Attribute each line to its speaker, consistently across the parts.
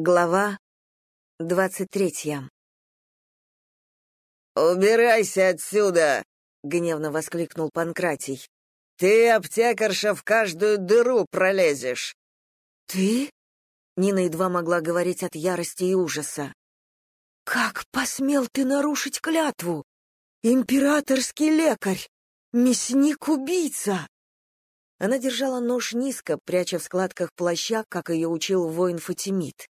Speaker 1: Глава двадцать третья.
Speaker 2: «Убирайся отсюда!» — гневно воскликнул Панкратий. «Ты, аптекарша, в каждую дыру пролезешь!»
Speaker 1: «Ты?» — Нина едва могла говорить от ярости и ужаса. «Как посмел ты нарушить клятву? Императорский лекарь! Мясник-убийца!» Она держала нож низко, пряча в складках плаща, как ее учил воин Фатимид.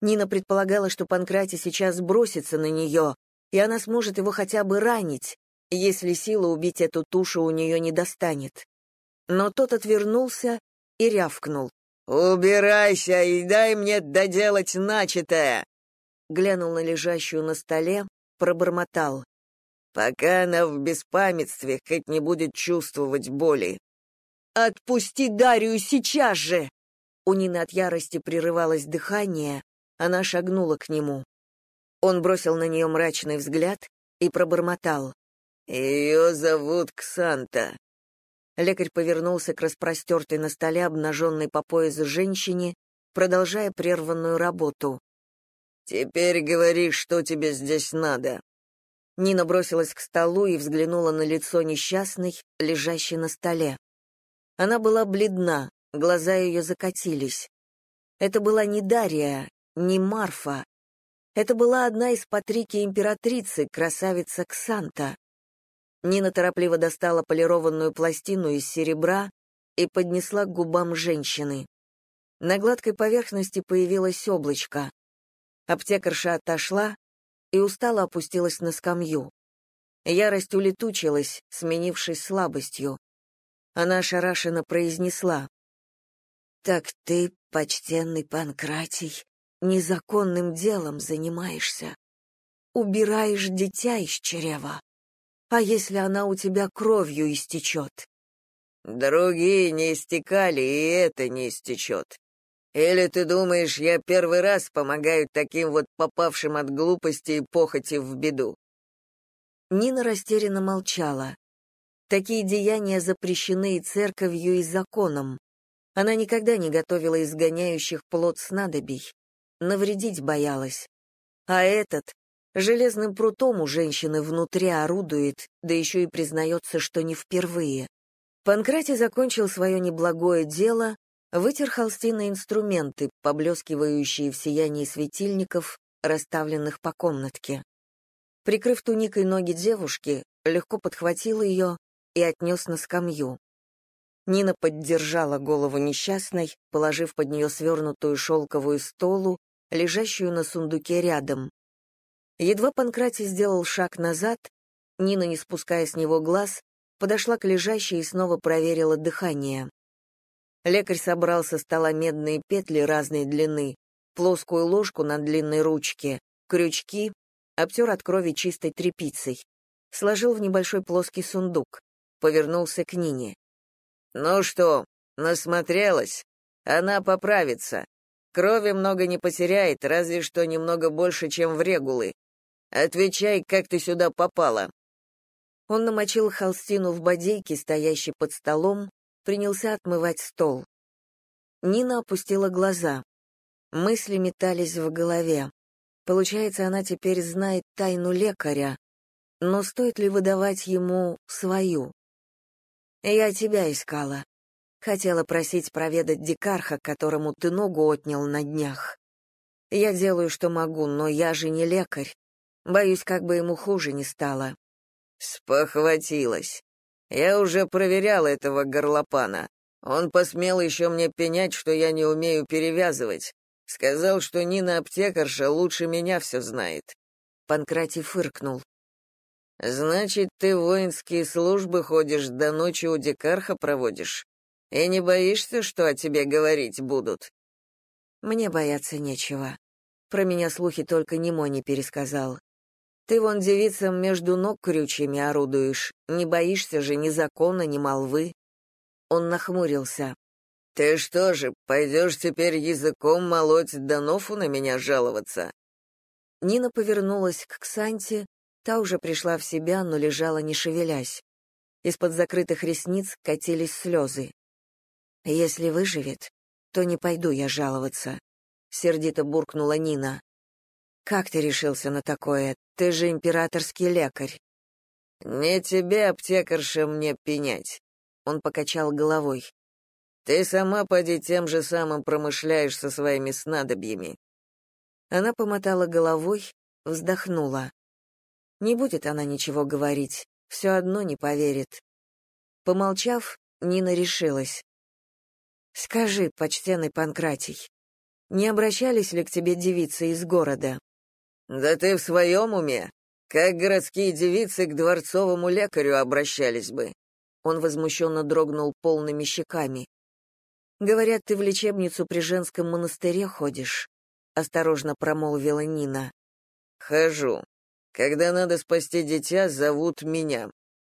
Speaker 1: Нина предполагала, что Панкратий сейчас бросится на нее, и она сможет его хотя бы ранить, если сила убить эту тушу у нее не достанет. Но тот отвернулся и рявкнул.
Speaker 2: «Убирайся и дай мне доделать начатое!»
Speaker 1: Глянул на лежащую на столе, пробормотал.
Speaker 2: «Пока она в беспамятстве, хоть не будет чувствовать боли».
Speaker 1: «Отпусти Дарью сейчас же!» У Нины от ярости прерывалось дыхание, она шагнула к нему. Он бросил на нее мрачный взгляд и пробормотал.
Speaker 2: «Ее зовут Ксанта».
Speaker 1: Лекарь повернулся к распростертой на столе обнаженной по пояс женщине, продолжая прерванную работу.
Speaker 2: «Теперь говори, что тебе здесь надо».
Speaker 1: Нина бросилась к столу и взглянула на лицо несчастной, лежащей на столе. Она была бледна, глаза ее закатились. Это была не Дарья, не Марфа. Это была одна из Патрики императрицы, красавица Ксанта. Нина торопливо достала полированную пластину из серебра и поднесла к губам женщины. На гладкой поверхности появилось облачко. Аптекарша отошла и устало опустилась на скамью. Ярость улетучилась, сменившись слабостью. Она ошарашенно произнесла. «Так ты, почтенный Панкратий, незаконным делом занимаешься. Убираешь дитя из чрева. А если она у тебя кровью истечет?
Speaker 2: Другие не истекали, и это не истечет. Или ты думаешь, я первый раз помогаю таким вот попавшим от глупости и похоти в беду?
Speaker 1: Нина растерянно молчала. Такие деяния запрещены и церковью, и законом. Она никогда не готовила изгоняющих плод снадобий навредить боялась. А этот железным прутом у женщины внутри орудует, да еще и признается, что не впервые. Панкратий закончил свое неблагое дело, вытер холстиные инструменты, поблескивающие в сиянии светильников, расставленных по комнатке. Прикрыв туникой ноги девушки, легко подхватил ее и отнес на скамью. Нина поддержала голову несчастной, положив под нее свернутую шелковую столу лежащую на сундуке рядом. Едва Панкратий сделал шаг назад, Нина, не спуская с него глаз, подошла к лежащей и снова проверила дыхание. Лекарь собрал со стола медные петли разной длины, плоскую ложку на длинной ручке, крючки, обтер от крови чистой тряпицей, сложил в небольшой плоский сундук, повернулся к Нине.
Speaker 2: «Ну что, насмотрелась? Она поправится. Крови много не потеряет, разве что немного больше, чем в регулы. Отвечай, как ты сюда попала?»
Speaker 1: Он намочил холстину в бодейке, стоящей под столом, принялся отмывать стол. Нина опустила глаза. Мысли метались в голове. Получается, она теперь знает тайну лекаря, но стоит ли выдавать ему свою? «Я тебя искала», Хотела просить проведать дикарха, которому ты ногу отнял на днях. Я делаю, что могу, но я же не лекарь. Боюсь, как бы ему хуже не стало.
Speaker 2: Спохватилась. Я уже проверял этого горлопана. Он посмел еще мне пенять, что я не умею перевязывать. Сказал, что Нина аптекарша лучше меня все знает.
Speaker 1: Панкратий фыркнул.
Speaker 2: Значит, ты воинские службы ходишь, до ночи у дикарха проводишь? И не боишься, что о тебе говорить будут?
Speaker 1: Мне бояться нечего. Про меня слухи только Немо не пересказал. Ты вон девицам между ног крючьями орудуешь, не боишься же ни закона, ни молвы. Он нахмурился.
Speaker 2: Ты что же, пойдешь теперь языком молоть Донофу на меня жаловаться?
Speaker 1: Нина повернулась к Ксанте, та уже пришла в себя, но лежала не шевелясь. Из-под закрытых ресниц катились слезы. Если выживет, то не пойду я жаловаться. — сердито буркнула Нина. «Как ты решился на такое? Ты же императорский лекарь».
Speaker 2: «Не тебе, аптекарша, мне пенять», — он покачал головой. «Ты сама поди тем же самым промышляешь со своими снадобьями».
Speaker 1: Она помотала головой, вздохнула. Не будет она ничего говорить, все одно не поверит. Помолчав, Нина решилась. «Скажи, почтенный Панкратий, не обращались ли к тебе девицы из города?»
Speaker 2: «Да ты в своем уме? Как городские девицы к дворцовому лекарю обращались бы?»
Speaker 1: Он возмущенно дрогнул полными щеками. «Говорят, ты в лечебницу при женском монастыре ходишь», — осторожно промолвила Нина.
Speaker 2: «Хожу. Когда надо спасти дитя, зовут меня.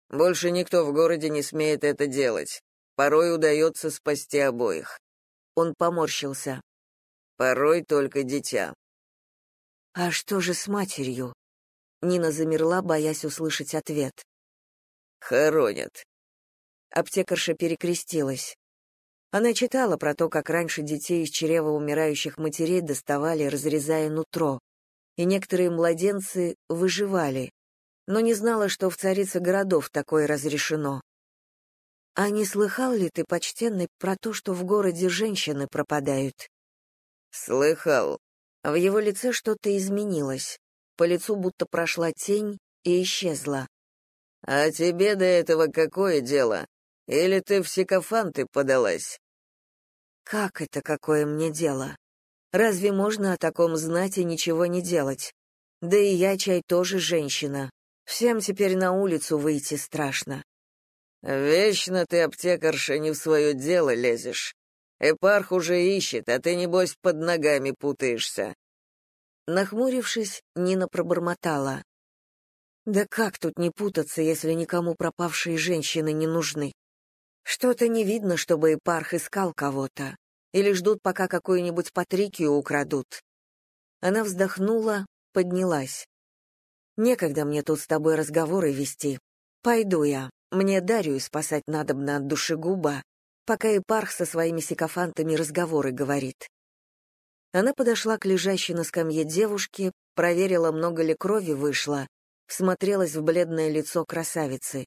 Speaker 2: Больше никто в городе не смеет это делать. Порой удается спасти обоих».
Speaker 1: Он поморщился.
Speaker 2: «Порой только дитя».
Speaker 1: «А что же с матерью?» Нина замерла, боясь услышать ответ.
Speaker 2: «Хоронят».
Speaker 1: Аптекарша перекрестилась. Она читала про то, как раньше детей из чрева умирающих матерей доставали, разрезая нутро, и некоторые младенцы выживали, но не знала, что в царице городов такое разрешено. А не слыхал ли ты, почтенный, про то, что в городе женщины пропадают?
Speaker 2: Слыхал.
Speaker 1: В его лице что-то изменилось. По лицу будто прошла тень и исчезла.
Speaker 2: А тебе до этого какое дело? Или ты в сикофанты подалась?
Speaker 1: Как это какое мне дело? Разве можно о таком знать и ничего не делать? Да и я, чай, тоже женщина. Всем теперь на улицу выйти страшно.
Speaker 2: Вечно ты, аптекарша, не в свое дело лезешь. Эпарх уже ищет, а ты, небось, под ногами путаешься.
Speaker 1: Нахмурившись, Нина пробормотала. Да как тут не путаться, если никому пропавшие женщины не нужны? Что-то не видно, чтобы Эпарх искал кого-то. Или ждут, пока какую-нибудь Патрикию украдут. Она вздохнула, поднялась. Некогда мне тут с тобой разговоры вести. Пойду я. Мне Дарью спасать надобно от душегуба, пока Епарх со своими сикофантами разговоры говорит. Она подошла к лежащей на скамье девушке, проверила, много ли крови вышло, всмотрелась в бледное лицо красавицы.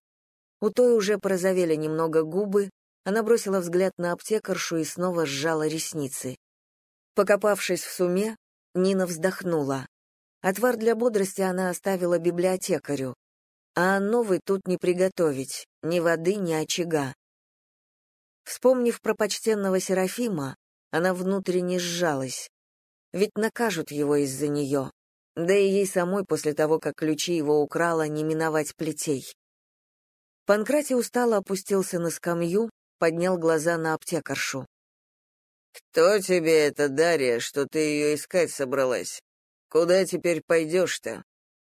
Speaker 1: У той уже порозовели немного губы, она бросила взгляд на аптекаршу и снова сжала ресницы. Покопавшись в суме, Нина вздохнула. Отвар для бодрости она оставила библиотекарю, а новый тут не приготовить, ни воды, ни очага. Вспомнив про почтенного Серафима, она внутренне сжалась. Ведь накажут его из-за нее. Да и ей самой после того, как ключи его украла, не миновать плетей. Панкратий устало опустился на скамью, поднял глаза на аптекаршу.
Speaker 2: «Кто тебе это, Дарья, что ты ее искать собралась? Куда теперь пойдешь-то?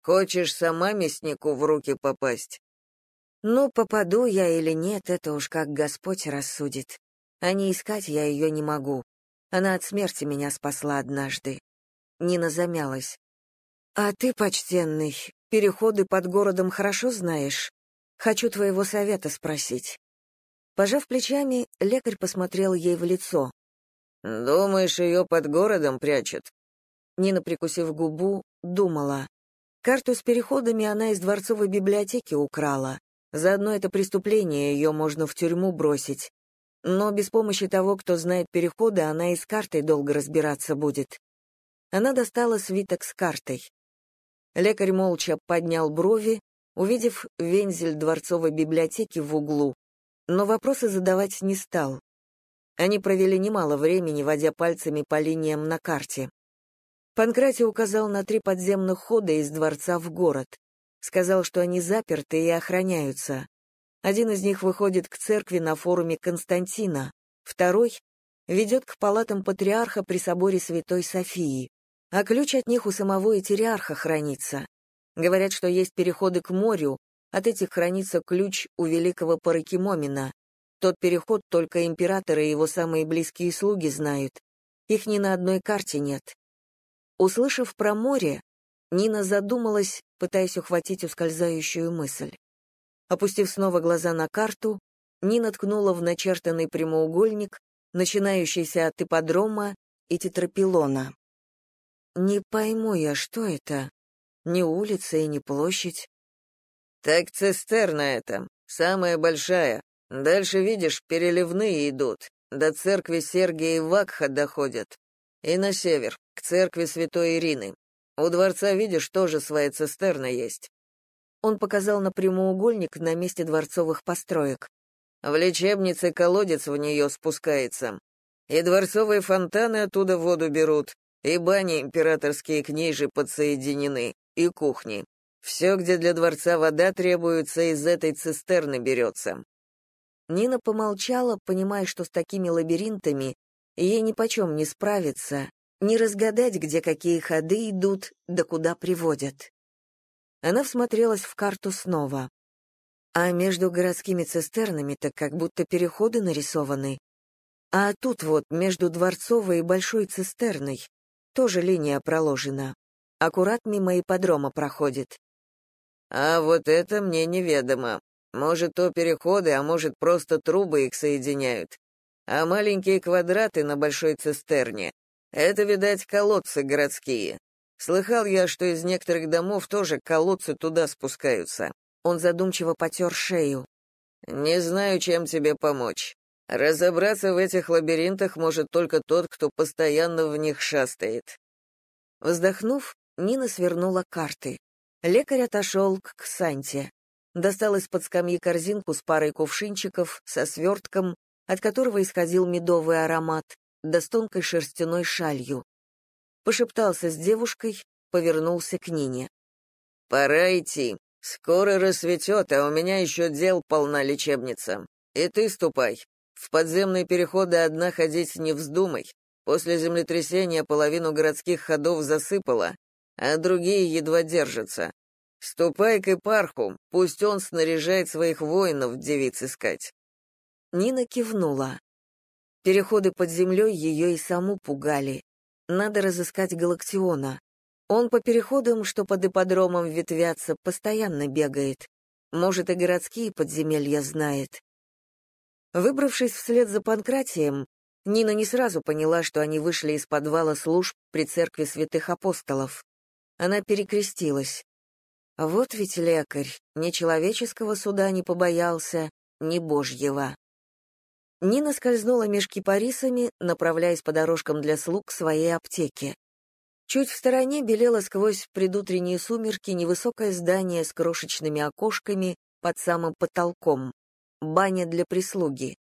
Speaker 2: Хочешь сама мяснику в руки попасть?
Speaker 1: Ну, попаду я или нет, это уж как Господь рассудит. А не искать я ее не могу. Она от смерти меня спасла однажды. Нина замялась. А ты, почтенный, переходы под городом хорошо знаешь? Хочу твоего совета спросить. Пожав плечами, лекарь посмотрел ей в лицо.
Speaker 2: «Думаешь, ее под городом прячут?»
Speaker 1: Нина, прикусив губу, думала. Карту с переходами она из дворцовой библиотеки украла. Заодно это преступление, ее можно в тюрьму бросить. Но без помощи того, кто знает переходы, она и с картой долго разбираться будет. Она достала свиток с картой. Лекарь молча поднял брови, увидев вензель дворцовой библиотеки в углу, но вопросы задавать не стал. Они провели немало времени, водя пальцами по линиям на карте. Панкратий указал на три подземных хода из дворца в город. Сказал, что они заперты и охраняются. Один из них выходит к церкви на форуме Константина, второй ведет к палатам патриарха при соборе Святой Софии, а ключ от них у самого Этериарха хранится. Говорят, что есть переходы к морю, от этих хранится ключ у великого Паракимомина. Тот переход только император и его самые близкие слуги знают. Их ни на одной карте нет. Услышав про море, Нина задумалась, пытаясь ухватить ускользающую мысль. Опустив снова глаза на карту, Нина ткнула в начертанный прямоугольник, начинающийся от ипподрома и тетрапилона. Не пойму я, что это. Ни улица и ни площадь.
Speaker 2: Так цистерна это, самая большая. Дальше, видишь, переливные идут. До церкви Сергия и Вакха доходят. И на север, к церкви Святой Ирины. У дворца, видишь, тоже своя цистерна есть.
Speaker 1: Он показал на прямоугольник на месте дворцовых построек.
Speaker 2: В лечебнице колодец в нее спускается. И дворцовые фонтаны оттуда воду берут, и бани императорские к ней же подсоединены, и кухни. Все, где для дворца вода требуется, из этой цистерны берется.
Speaker 1: Нина помолчала, понимая, что с такими лабиринтами ей нипочем не справиться, не разгадать, где какие ходы идут, да куда приводят. Она всмотрелась в карту снова. А между городскими цистернами-то как будто переходы нарисованы. А тут вот, между Дворцовой и Большой цистерной, тоже линия проложена. Аккурат мимо ипподрома проходит.
Speaker 2: А вот это мне неведомо. Может, то переходы, а может, просто трубы их соединяют. А маленькие квадраты на большой цистерне — это, видать, колодцы городские. Слыхал я, что из некоторых домов тоже колодцы туда спускаются.
Speaker 1: Он задумчиво потер шею.
Speaker 2: Не знаю, чем тебе помочь. Разобраться в этих лабиринтах может только тот, кто постоянно в них шастает.
Speaker 1: Вздохнув, Нина свернула карты. Лекарь отошел к Ксанте. Достал из-под скамьи корзинку с парой кувшинчиков, со свертком, от которого исходил медовый аромат, да с тонкой шерстяной шалью. Пошептался с девушкой, повернулся к Нине.
Speaker 2: «Пора идти. Скоро рассветет, а у меня еще дел полна лечебница. И ты ступай. В подземные переходы одна ходить не вздумай. После землетрясения половину городских ходов засыпало, а другие едва держатся. Ступай к Ипарху, пусть он снаряжает своих воинов девиц искать.
Speaker 1: Нина кивнула. Переходы под землей ее и саму пугали. Надо разыскать Галактиона. Он по переходам, что под ипподромом ветвятся, постоянно бегает. Может, и городские подземелья знает. Выбравшись вслед за Панкратием, Нина не сразу поняла, что они вышли из подвала служб при церкви святых апостолов. Она перекрестилась. Вот ведь лекарь, ни человеческого суда не побоялся, ни божьего. Нина скользнула меж кипарисами, направляясь по дорожкам для слуг к своей аптеке. Чуть в стороне белело сквозь предутренние сумерки невысокое здание с крошечными окошками под самым потолком баня для прислуги.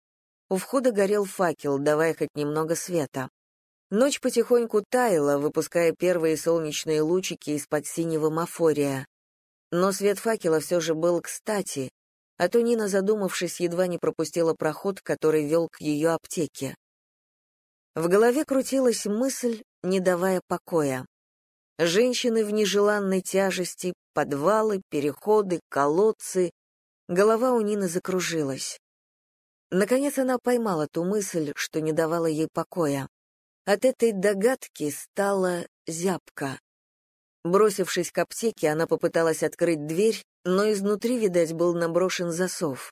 Speaker 1: У входа горел факел, давая хоть немного света. Ночь потихоньку таяла, выпуская первые солнечные лучики из-под синего мафория. Но свет факела все же был кстати, а то Нина, задумавшись, едва не пропустила проход, который вел к ее аптеке. В голове крутилась мысль, не давая покоя. Женщины в нежеланной тяжести, подвалы, переходы, колодцы, Голова у Нины закружилась. Наконец она поймала ту мысль, что не давала ей покоя. От этой догадки стала зябка. Бросившись к аптеке, она попыталась открыть дверь, но изнутри, видать, был наброшен засов.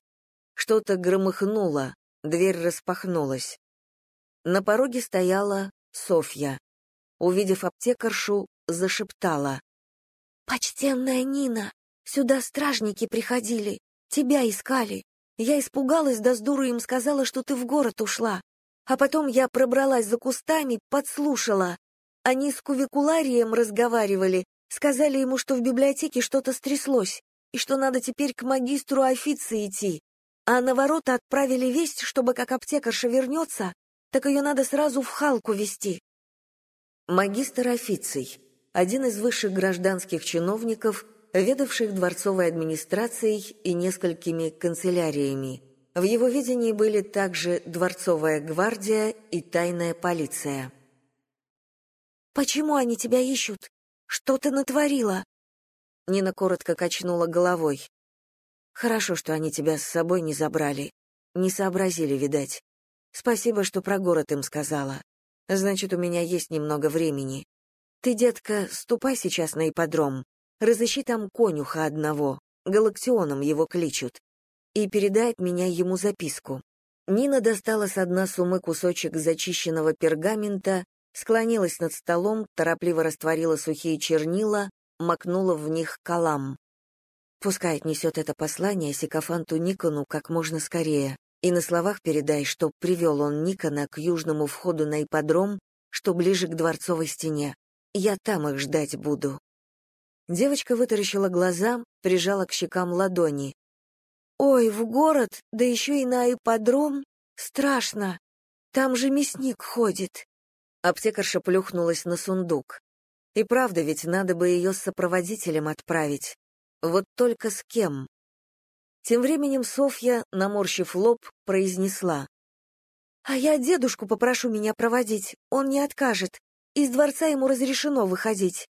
Speaker 1: Что-то громыхнуло, дверь распахнулась. На пороге стояла Софья. Увидев аптекаршу, зашептала. «Почтенная Нина, сюда стражники приходили. Тебя искали. Я испугалась, да с дуру им сказала, что ты в город ушла. А потом я пробралась за кустами, подслушала. Они с кувикуларием разговаривали, сказали ему, что в библиотеке что-то стряслось, и что надо теперь к магистру официи идти. А на ворота отправили весть, чтобы как аптекарша вернется, так ее надо сразу в Халку вести. Магистр официй, один из высших гражданских чиновников, ведавших дворцовой администрацией и несколькими канцеляриями. В его видении были также дворцовая гвардия и тайная полиция. «Почему они тебя ищут? Что ты натворила?» Нина коротко качнула головой. «Хорошо, что они тебя с собой не забрали. Не сообразили, видать. Спасибо, что про город им сказала. Значит, у меня есть немного времени. Ты, детка, ступай сейчас на ипподром. Разыщи там конюха одного, Галактионом его кличут, и передай от меня ему записку. Нина достала с дна сумы кусочек зачищенного пергамента, склонилась над столом, торопливо растворила сухие чернила, макнула в них калам. Пускай отнесет это послание Сикофанту Никону как можно скорее, и на словах передай, что привел он Никона к южному входу на ипподром, что ближе к дворцовой стене. Я там их ждать буду. Девочка вытаращила глаза, прижала к щекам ладони. «Ой, в город, да еще и на ипподром? Страшно! Там же мясник ходит!» Аптекарша плюхнулась на сундук. И правда ведь надо бы ее с сопроводителем отправить. Вот только с кем? Тем временем Софья, наморщив лоб, произнесла. «А я дедушку попрошу меня проводить, он не откажет. Из дворца ему разрешено выходить».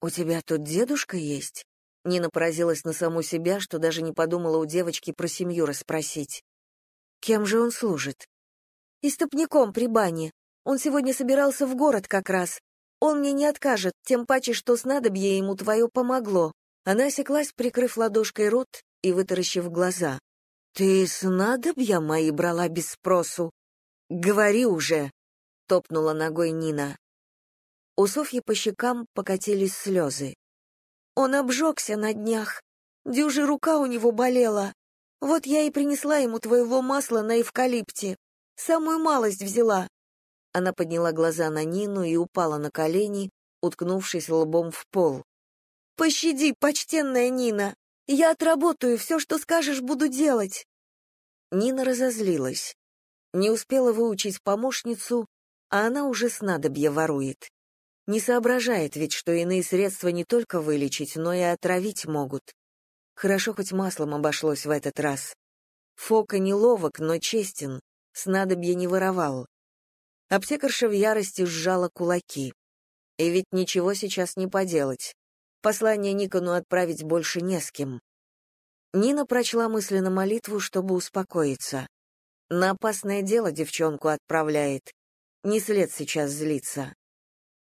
Speaker 1: «У тебя тут дедушка есть?» Нина поразилась на саму себя, что даже не подумала у девочки про семью расспросить. «Кем же он служит?» «Истопником при бане. Он сегодня собирался в город как раз. Он мне не откажет, тем паче, что снадобье ему твое помогло». Она осеклась, прикрыв ладошкой рот и вытаращив глаза. «Ты снадобья мои брала без спросу?» «Говори уже!» — топнула ногой Нина. У Софьи по щекам покатились слезы. Он обжегся на днях. Дюжи рука у него болела. Вот я и принесла ему твоего масла на эвкалипте. Самую малость взяла. Она подняла глаза на Нину и упала на колени, уткнувшись лбом в пол. «Пощади, почтенная Нина! Я отработаю, все, что скажешь, буду делать!» Нина разозлилась. Не успела выучить помощницу, а она уже снадобье ворует. Не соображает ведь, что иные средства не только вылечить, но и отравить могут. Хорошо хоть маслом обошлось в этот раз. Фока неловок, но честен, снадобье не воровал. Аптекарша в ярости сжала кулаки. И ведь ничего сейчас не поделать. Послание Никону отправить больше не с кем. Нина прочла мысленно молитву, чтобы успокоиться. На опасное дело девчонку отправляет. Не след сейчас злиться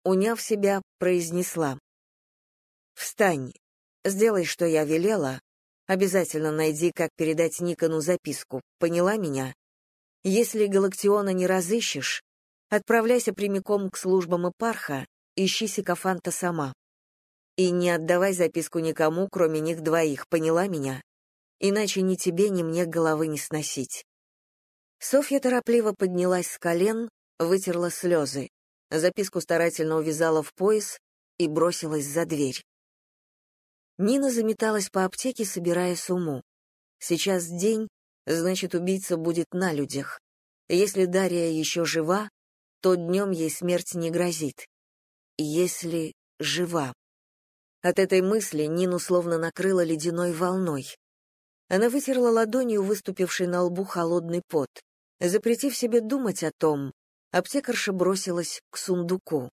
Speaker 1: уняв себя, произнесла. «Встань, сделай, что я велела, обязательно найди, как передать Никону записку, поняла меня? Если Галактиона не разыщешь, отправляйся прямиком к службам Эпарха, ищи Сикофанта сама. И не отдавай записку никому, кроме них двоих, поняла меня? Иначе ни тебе, ни мне головы не сносить». Софья торопливо поднялась с колен, вытерла слезы записку старательно увязала в пояс и бросилась за дверь. Нина заметалась по аптеке, собирая сумму. Сейчас день, значит, убийца будет на людях. Если Дарья еще жива, то днем ей смерть не грозит. Если жива. От этой мысли Нину словно накрыло ледяной волной. Она вытерла ладонью выступивший на лбу холодный пот. Запретив себе думать о том, аптекарша бросилась к сундуку.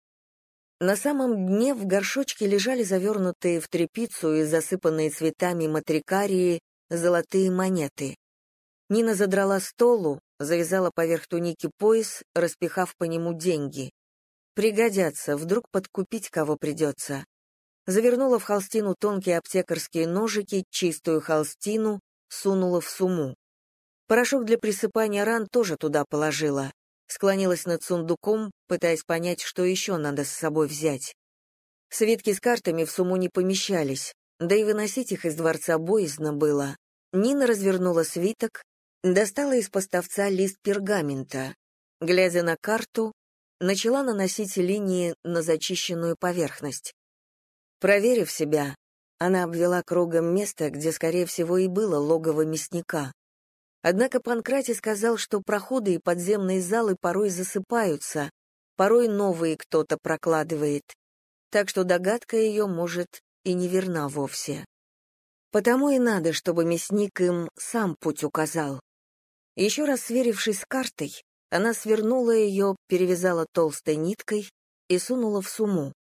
Speaker 1: На самом дне в горшочке лежали завернутые в тряпицу и засыпанные цветами матрикарии золотые монеты. Нина задрала столу, завязала поверх туники пояс, распихав по нему деньги. Пригодятся, вдруг подкупить кого придется. Завернула в холстину тонкие аптекарские ножики, чистую холстину, сунула в сумму. Порошок для присыпания ран тоже туда положила склонилась над сундуком, пытаясь понять, что еще надо с собой взять. Свитки с картами в сумму не помещались, да и выносить их из дворца боязно было. Нина развернула свиток, достала из поставца лист пергамента. Глядя на карту, начала наносить линии на зачищенную поверхность. Проверив себя, она обвела кругом место, где, скорее всего, и было логово мясника. Однако Панкратий сказал, что проходы и подземные залы порой засыпаются, порой новые кто-то прокладывает, так что догадка ее, может, и не верна вовсе. Потому и надо, чтобы мясник им сам путь указал. Еще раз сверившись с картой, она свернула ее, перевязала толстой ниткой и сунула в сумму.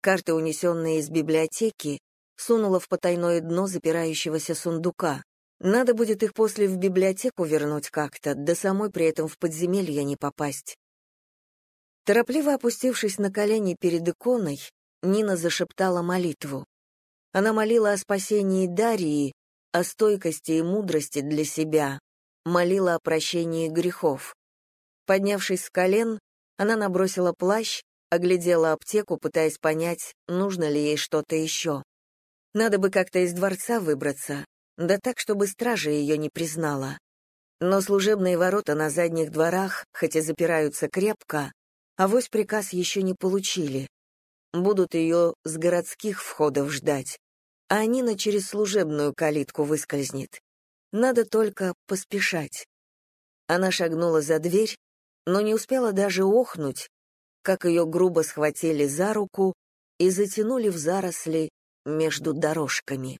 Speaker 1: Карты, унесенные из библиотеки, сунула в потайное дно запирающегося сундука. Надо будет их после в библиотеку вернуть как-то, да самой при этом в подземелье не попасть. Торопливо опустившись на колени перед иконой, Нина зашептала молитву. Она молила о спасении Дарии, о стойкости и мудрости для себя, молила о прощении грехов. Поднявшись с колен, Она набросила плащ, оглядела аптеку, пытаясь понять, нужно ли ей что-то еще. Надо бы как-то из дворца выбраться, да так, чтобы стража ее не признала. Но служебные ворота на задних дворах, хоть и запираются крепко, авось приказ еще не получили. Будут ее с городских входов ждать, а Нина через служебную калитку выскользнет. Надо только поспешать. Она шагнула за дверь, но не успела даже охнуть, как ее грубо схватили за руку и затянули в заросли между дорожками.